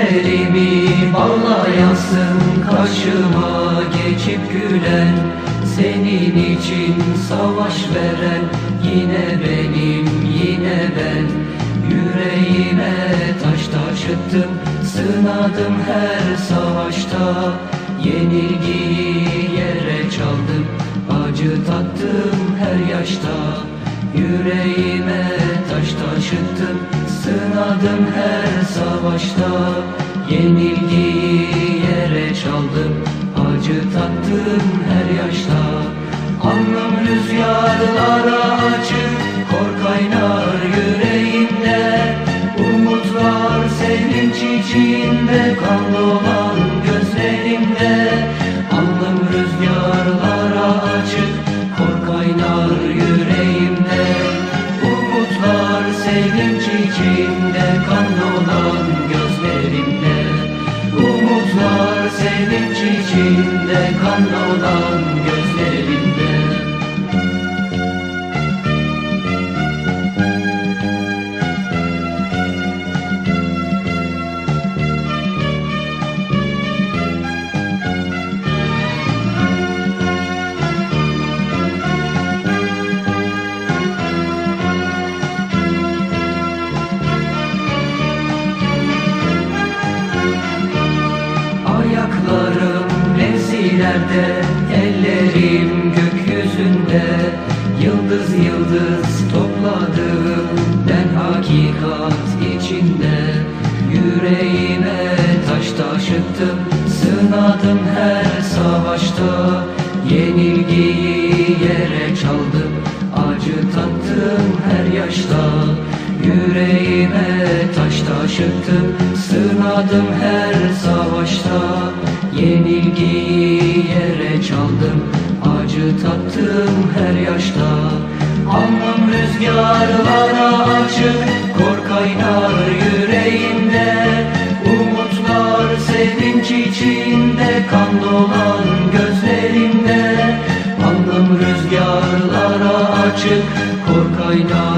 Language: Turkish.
Ellerimi bağlayasın karşıma geçip gülen Senin için savaş veren yine benim yine ben. Yüreğime taş taşıttım sınadım her savaşta. Yenilgiyi yere çaldım acı tattım her yaşta Yüreğime taş taşıttım Sınadım her savaşta. Yenilgiyi yere çaldım Acı tattım her yaşta. Alnım rüzgarlara açık Kor kaynar yüreğimde. Umutlar sevinç içinde Kan dolan gözlerimde içinde Kan dolan gözlerimde mevzilerde, ellerim gökyüzünde Yıldız yıldız topladım ben hakikat içinde. Yüreğime taş taşıttım, sınadım her savaşta. Yenilgiyi yere çaldım, acı tattım her yaşta. Yüreğime taş taşıttım Sınadım her savaşta Yenilgiyi yere çaldım. Acı tattım her yaşta. Alnım rüzgarlara açık. Kor kaynar yüreğimde. Umutlar sevinç içinde. Kan dolan gözlerimde. Alnım rüzgarlara açık. Kor kaynar